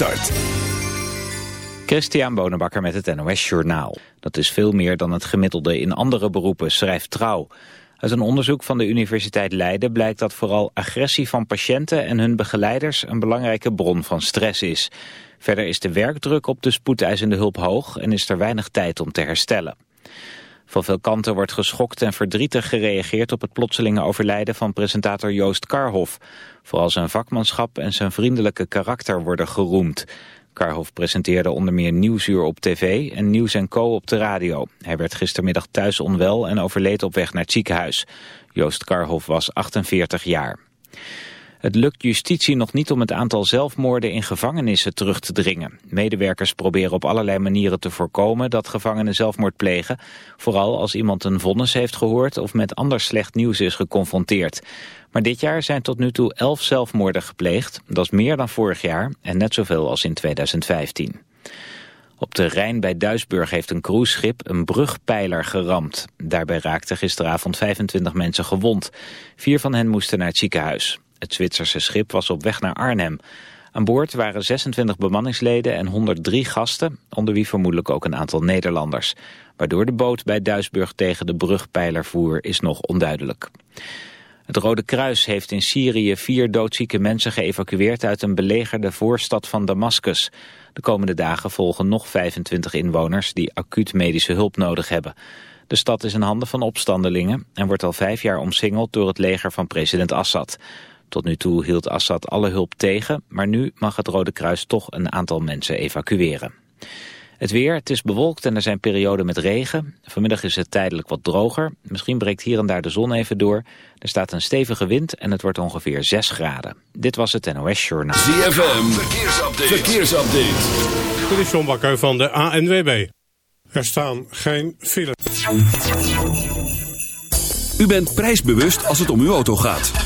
Start. Christian Bonenbakker met het NOS Journaal. Dat is veel meer dan het gemiddelde in andere beroepen, schrijft Trouw. Uit een onderzoek van de Universiteit Leiden blijkt dat vooral agressie van patiënten en hun begeleiders een belangrijke bron van stress is. Verder is de werkdruk op de spoedeisende hulp hoog en is er weinig tijd om te herstellen. Van veel kanten wordt geschokt en verdrietig gereageerd op het plotselinge overlijden van presentator Joost Karhoff. Vooral zijn vakmanschap en zijn vriendelijke karakter worden geroemd. Karhoff presenteerde onder meer Nieuwsuur op tv en Nieuws Co op de radio. Hij werd gistermiddag thuis onwel en overleed op weg naar het ziekenhuis. Joost Karhoff was 48 jaar. Het lukt justitie nog niet om het aantal zelfmoorden in gevangenissen terug te dringen. Medewerkers proberen op allerlei manieren te voorkomen dat gevangenen zelfmoord plegen. Vooral als iemand een vonnis heeft gehoord of met ander slecht nieuws is geconfronteerd. Maar dit jaar zijn tot nu toe elf zelfmoorden gepleegd. Dat is meer dan vorig jaar en net zoveel als in 2015. Op de Rijn bij Duisburg heeft een cruiseschip een brugpijler geramd. Daarbij raakten gisteravond 25 mensen gewond. Vier van hen moesten naar het ziekenhuis. Het Zwitserse schip was op weg naar Arnhem. Aan boord waren 26 bemanningsleden en 103 gasten, onder wie vermoedelijk ook een aantal Nederlanders. Waardoor de boot bij Duisburg tegen de brugpijler voer is nog onduidelijk. Het Rode Kruis heeft in Syrië vier doodzieke mensen geëvacueerd uit een belegerde voorstad van Damascus. De komende dagen volgen nog 25 inwoners die acuut medische hulp nodig hebben. De stad is in handen van opstandelingen en wordt al vijf jaar omsingeld door het leger van president Assad. Tot nu toe hield Assad alle hulp tegen, maar nu mag het Rode Kruis toch een aantal mensen evacueren. Het weer, het is bewolkt en er zijn perioden met regen. Vanmiddag is het tijdelijk wat droger. Misschien breekt hier en daar de zon even door. Er staat een stevige wind en het wordt ongeveer 6 graden. Dit was het NOS Journaal. ZFM, verkeersupdate. verkeersupdate. Dit is John Bakker van de ANWB. Er staan geen files. U bent prijsbewust als het om uw auto gaat.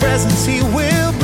Presents he will bring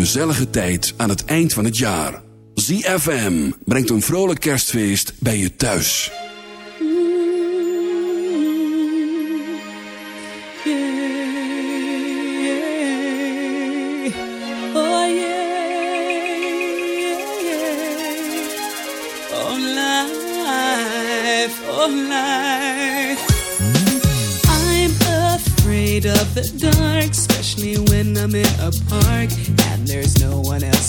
gezellige tijd aan het eind van het jaar. ZFM brengt een vrolijk kerstfeest bij je thuis. of the dark, especially when I'm in a park.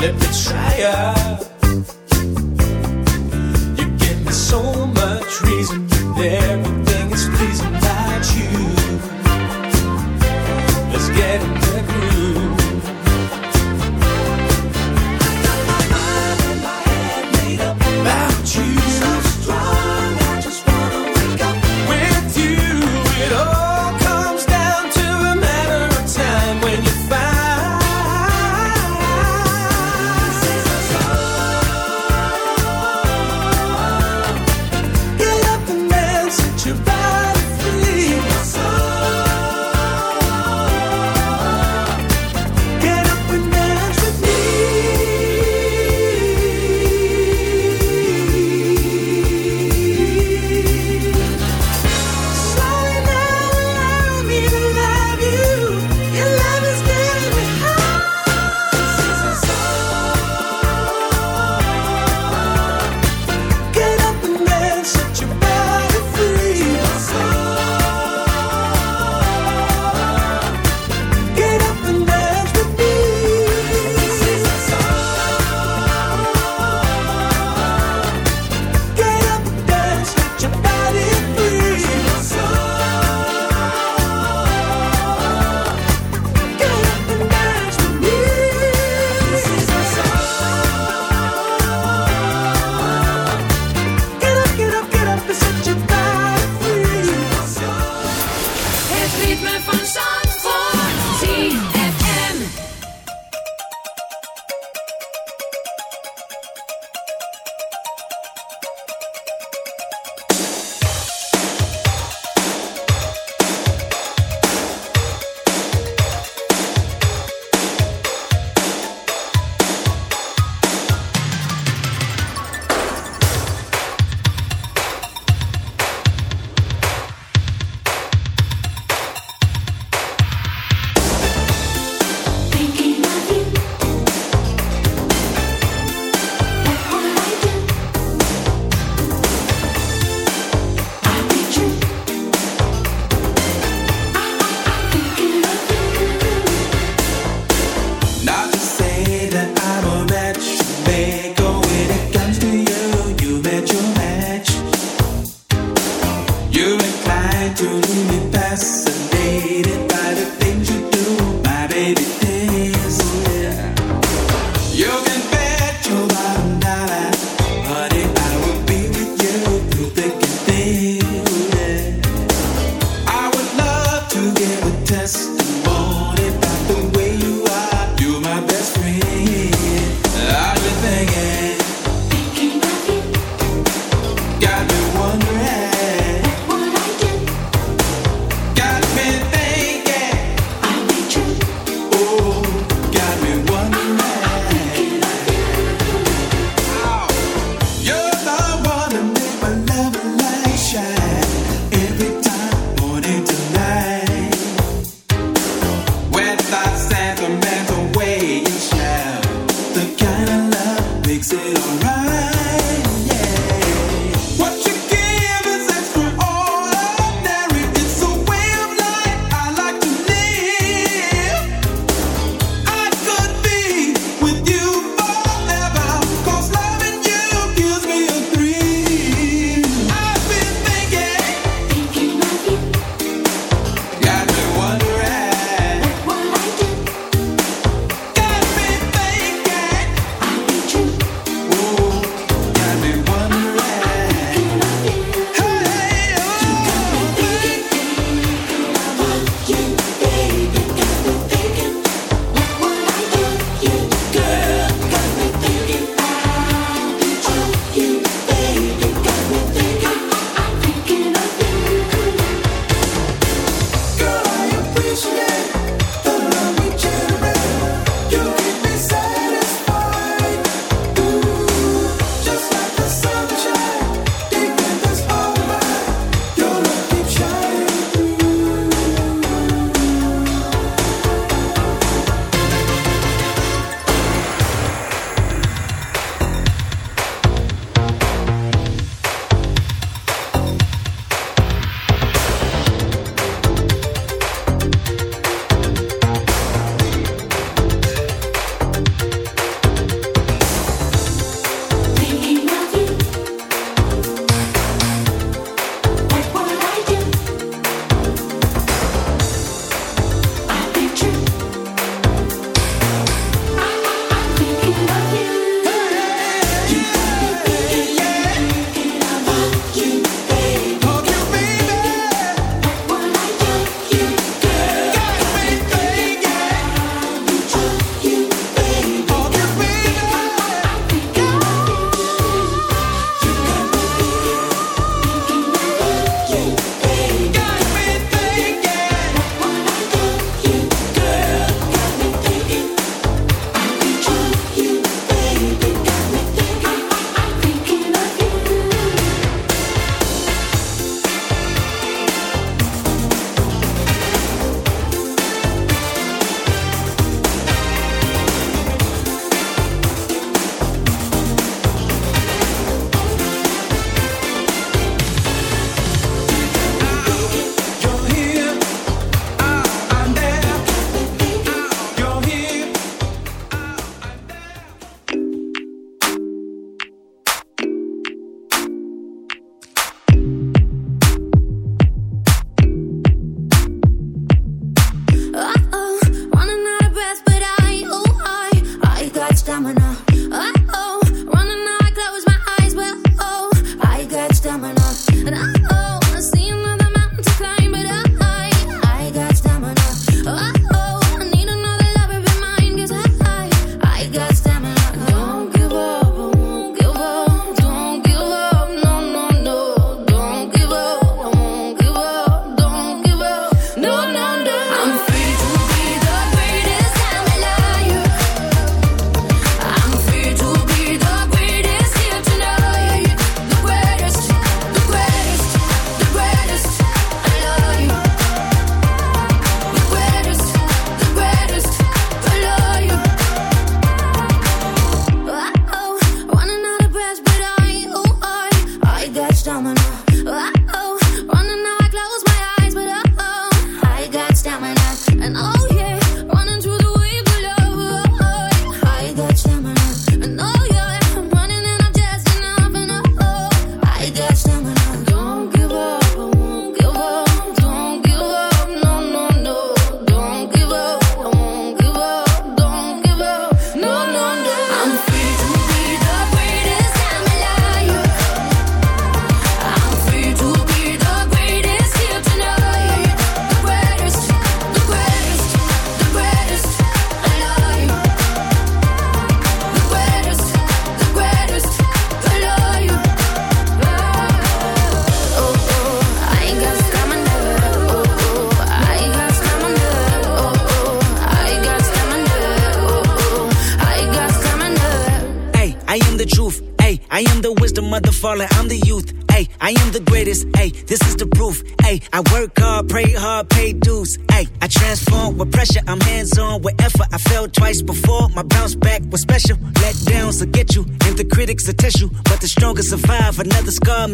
let me try you. You give me so much reason there.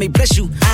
May bless you.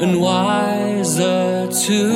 and wiser too.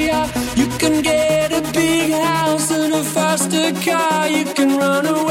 can get a big house and a faster car. You can run away.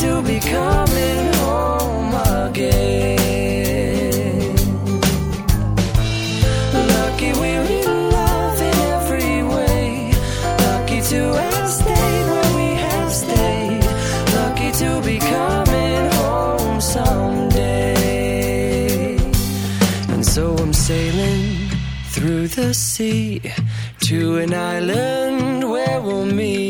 to be coming home again. Lucky we're in love in every way. Lucky to have stayed where we have stayed. Lucky to be coming home someday. And so I'm sailing through the sea to an island where we'll meet